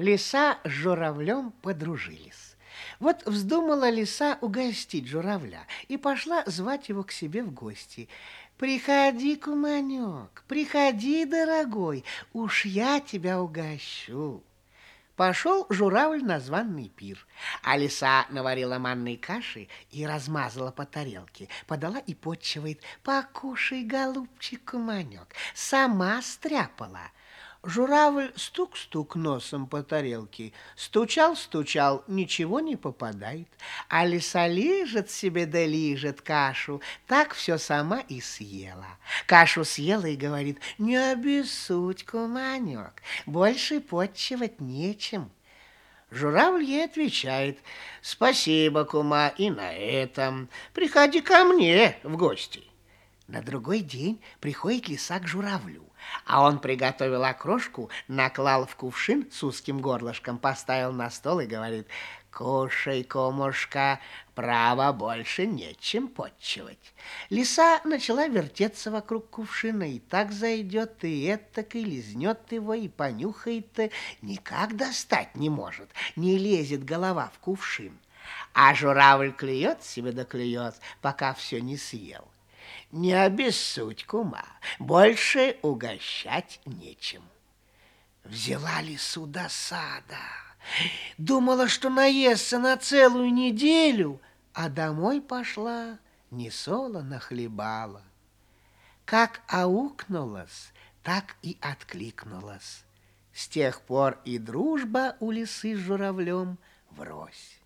Лиса с журавлем подружились. Вот вздумала лиса угостить журавля и пошла звать его к себе в гости. «Приходи, куманек, приходи, дорогой, уж я тебя угощу». Пошел журавль на званный пир, а лиса наварила манной каши и размазала по тарелке, подала и подчивает. «Покушай, голубчик, куманек, сама стряпала». Журавль стук-стук носом по тарелке, стучал-стучал, ничего не попадает, а лиса лижет себе да лижет кашу, так все сама и съела. Кашу съела и говорит, не обессудь, куманек, больше подчивать нечем. Журавль ей отвечает, спасибо, кума, и на этом. Приходи ко мне в гости. На другой день приходит лиса к журавлю, а он приготовил окрошку, наклал в кувшин с узким горлышком, поставил на стол и говорит, «Кушай, комушка, право больше нечем подчивать». Лиса начала вертеться вокруг кувшина, и так зайдет, и этак, и лизнет его, и понюхает, никак достать не может, не лезет голова в кувшин. А журавль клюет себе да клюет, пока все не съел. Не обессудь, кума, больше угощать нечем. Взяла лису досада. Думала, что наестся на целую неделю, а домой пошла, не соло нахлебала. Как аукнулась, так и откликнулась. С тех пор и дружба у лисы с журавлем врозь.